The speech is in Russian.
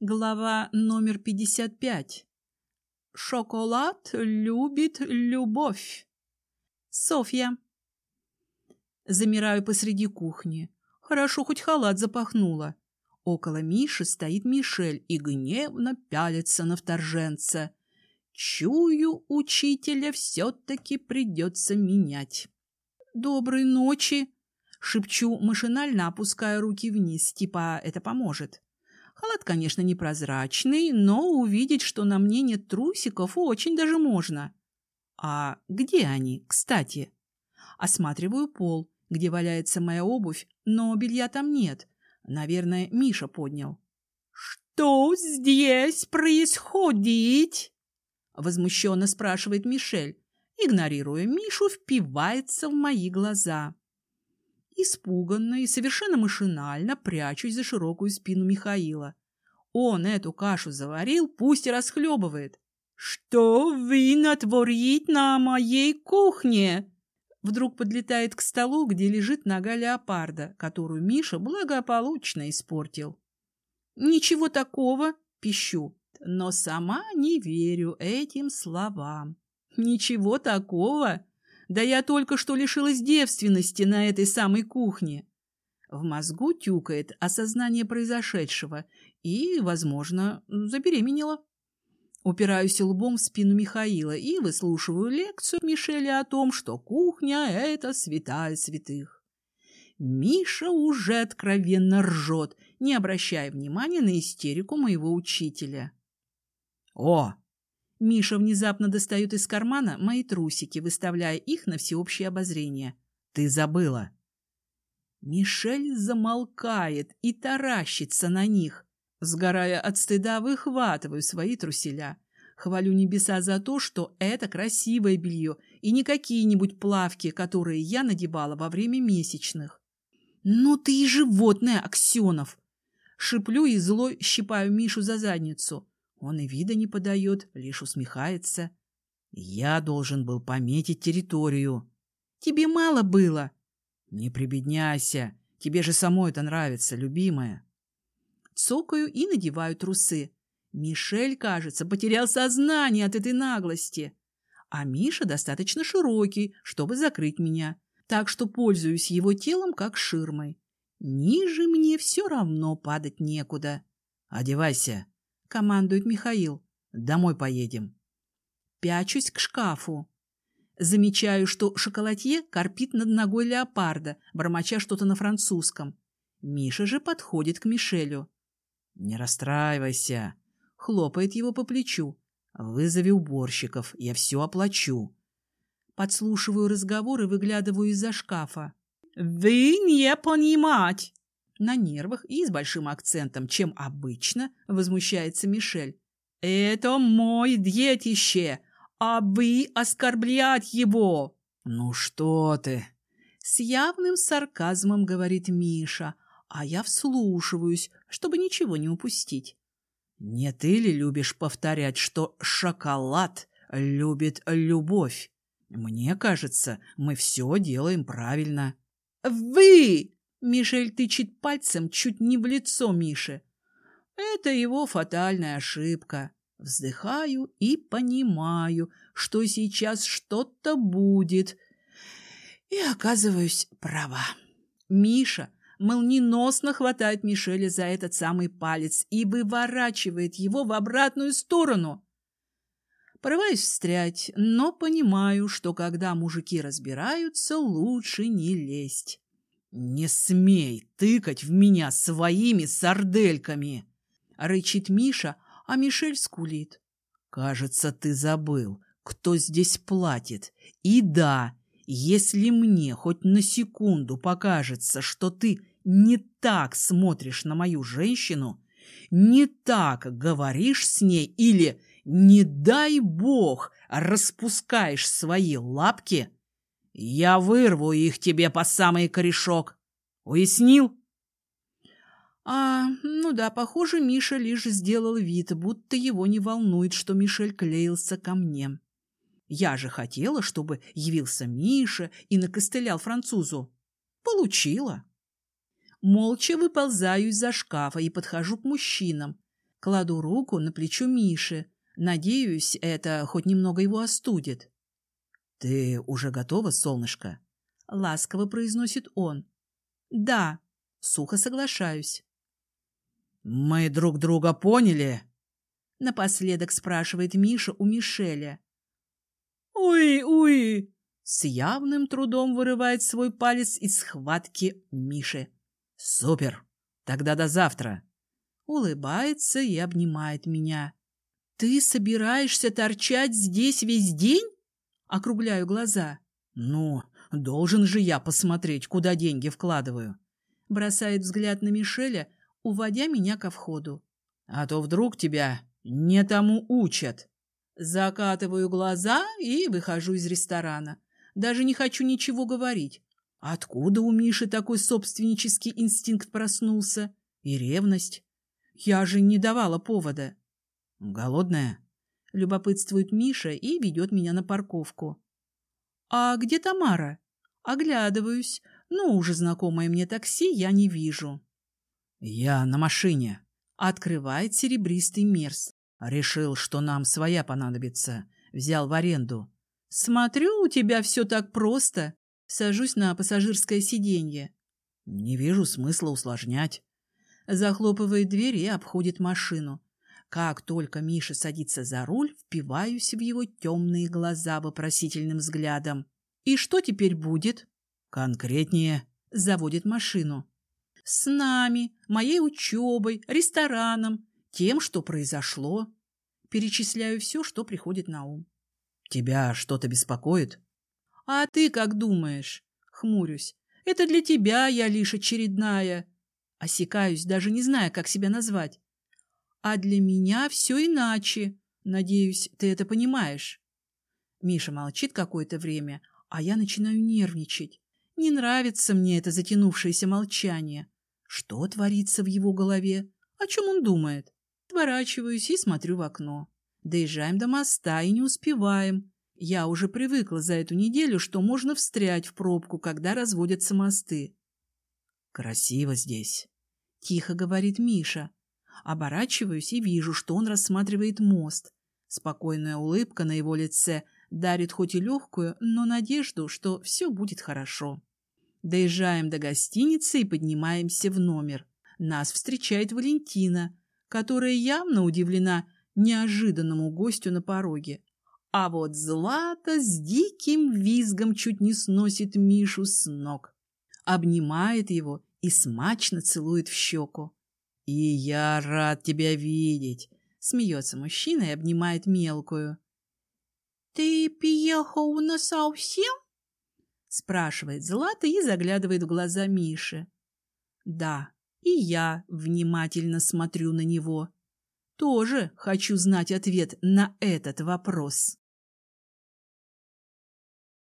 Глава номер 55. Шоколад любит любовь. Софья. Замираю посреди кухни. Хорошо, хоть халат запахнула. Около Миши стоит Мишель и гневно пялится на вторженца. Чую, учителя все-таки придется менять. «Доброй ночи!» — шепчу, машинально опуская руки вниз, типа это поможет. Халат, конечно, непрозрачный, но увидеть, что на мне нет трусиков, очень даже можно. А где они, кстати? Осматриваю пол, где валяется моя обувь, но белья там нет. Наверное, Миша поднял. «Что здесь происходит?» Возмущенно спрашивает Мишель. Игнорируя Мишу, впивается в мои глаза. Испуганно и совершенно машинально прячусь за широкую спину Михаила. Он эту кашу заварил, пусть и расхлебывает. «Что вы натворить на моей кухне?» Вдруг подлетает к столу, где лежит нога леопарда, которую Миша благополучно испортил. «Ничего такого», — пищу, но сама не верю этим словам. «Ничего такого?» Да я только что лишилась девственности на этой самой кухне. В мозгу тюкает осознание произошедшего и, возможно, забеременела. Упираюсь лбом в спину Михаила и выслушиваю лекцию Мишеля о том, что кухня — это святая святых. Миша уже откровенно ржет, не обращая внимания на истерику моего учителя. «О, Миша внезапно достает из кармана мои трусики, выставляя их на всеобщее обозрение. «Ты забыла!» Мишель замолкает и таращится на них. Сгорая от стыда, выхватываю свои труселя. Хвалю небеса за то, что это красивое белье и не какие-нибудь плавки, которые я надевала во время месячных. «Ну ты и животное, Аксенов!» Шиплю и злой щипаю Мишу за задницу. Он и вида не подает, лишь усмехается. Я должен был пометить территорию. Тебе мало было. Не прибедняйся. Тебе же самой это нравится, любимая. Цокаю и надеваю трусы. Мишель, кажется, потерял сознание от этой наглости. А Миша достаточно широкий, чтобы закрыть меня. Так что пользуюсь его телом как ширмой. Ниже мне все равно падать некуда. Одевайся. — командует Михаил. «Домой поедем». Пячусь к шкафу. Замечаю, что шоколадье корпит над ногой леопарда, бормоча что-то на французском. Миша же подходит к Мишелю. «Не расстраивайся», — хлопает его по плечу. «Вызови уборщиков, я все оплачу». Подслушиваю разговор и выглядываю из-за шкафа. «Вы не понимать!» На нервах и с большим акцентом, чем обычно, возмущается Мишель. «Это мой детище, а вы оскорблять его!» «Ну что ты!» С явным сарказмом говорит Миша, а я вслушиваюсь, чтобы ничего не упустить. «Не ты ли любишь повторять, что шоколад любит любовь? Мне кажется, мы все делаем правильно». «Вы!» Мишель тычет пальцем чуть не в лицо Миши. Это его фатальная ошибка. Вздыхаю и понимаю, что сейчас что-то будет. И оказываюсь права. Миша молниеносно хватает Мишеля за этот самый палец и выворачивает его в обратную сторону. Порываюсь встрять, но понимаю, что когда мужики разбираются, лучше не лезть. «Не смей тыкать в меня своими сардельками!» — рычит Миша, а Мишель скулит. «Кажется, ты забыл, кто здесь платит. И да, если мне хоть на секунду покажется, что ты не так смотришь на мою женщину, не так говоришь с ней или, не дай бог, распускаешь свои лапки, я вырву их тебе по самый корешок. Уяснил? А, ну да, похоже, Миша лишь сделал вид, будто его не волнует, что Мишель клеился ко мне. Я же хотела, чтобы явился Миша и накостылял французу. Получила. Молча выползаю из-за шкафа и подхожу к мужчинам. Кладу руку на плечо Миши. Надеюсь, это хоть немного его остудит. — Ты уже готова, солнышко? — ласково произносит он. — Да, сухо соглашаюсь. — Мы друг друга поняли? — напоследок спрашивает Миша у Мишеля. «Уй-уй!» С явным трудом вырывает свой палец из схватки Миши. «Супер! Тогда до завтра!» Улыбается и обнимает меня. «Ты собираешься торчать здесь весь день?» Округляю глаза. «Ну, должен же я посмотреть, куда деньги вкладываю». Бросает взгляд на Мишеля, уводя меня ко входу. «А то вдруг тебя не тому учат». Закатываю глаза и выхожу из ресторана. Даже не хочу ничего говорить. Откуда у Миши такой собственнический инстинкт проснулся? И ревность? Я же не давала повода. Голодная? Любопытствует Миша и ведет меня на парковку. А где Тамара? Оглядываюсь, но уже знакомое мне такси я не вижу. Я на машине. Открывает серебристый мерз. Решил, что нам своя понадобится. Взял в аренду. Смотрю, у тебя все так просто. Сажусь на пассажирское сиденье. Не вижу смысла усложнять. Захлопывает дверь и обходит машину. Как только Миша садится за руль, впиваюсь в его темные глаза вопросительным взглядом. И что теперь будет? Конкретнее. Заводит машину. С нами, моей учебой, рестораном, тем, что произошло. Перечисляю все, что приходит на ум. Тебя что-то беспокоит? А ты как думаешь? Хмурюсь. Это для тебя я лишь очередная. Осекаюсь, даже не зная, как себя назвать. А для меня все иначе. Надеюсь, ты это понимаешь. Миша молчит какое-то время, а я начинаю нервничать. Не нравится мне это затянувшееся молчание. Что творится в его голове? О чем он думает? Отворачиваюсь и смотрю в окно. Доезжаем до моста и не успеваем. Я уже привыкла за эту неделю, что можно встрять в пробку, когда разводятся мосты. «Красиво здесь», — тихо говорит Миша. Оборачиваюсь и вижу, что он рассматривает мост. Спокойная улыбка на его лице дарит хоть и легкую, но надежду, что все будет хорошо. Доезжаем до гостиницы и поднимаемся в номер. Нас встречает Валентина — которая явно удивлена неожиданному гостю на пороге. А вот Злата с диким визгом чуть не сносит Мишу с ног. Обнимает его и смачно целует в щеку. «И я рад тебя видеть!» — смеется мужчина и обнимает мелкую. «Ты приехал насовсем?» — спрашивает Злата и заглядывает в глаза Миши. «Да, и я внимательно смотрю на него. Тоже хочу знать ответ на этот вопрос.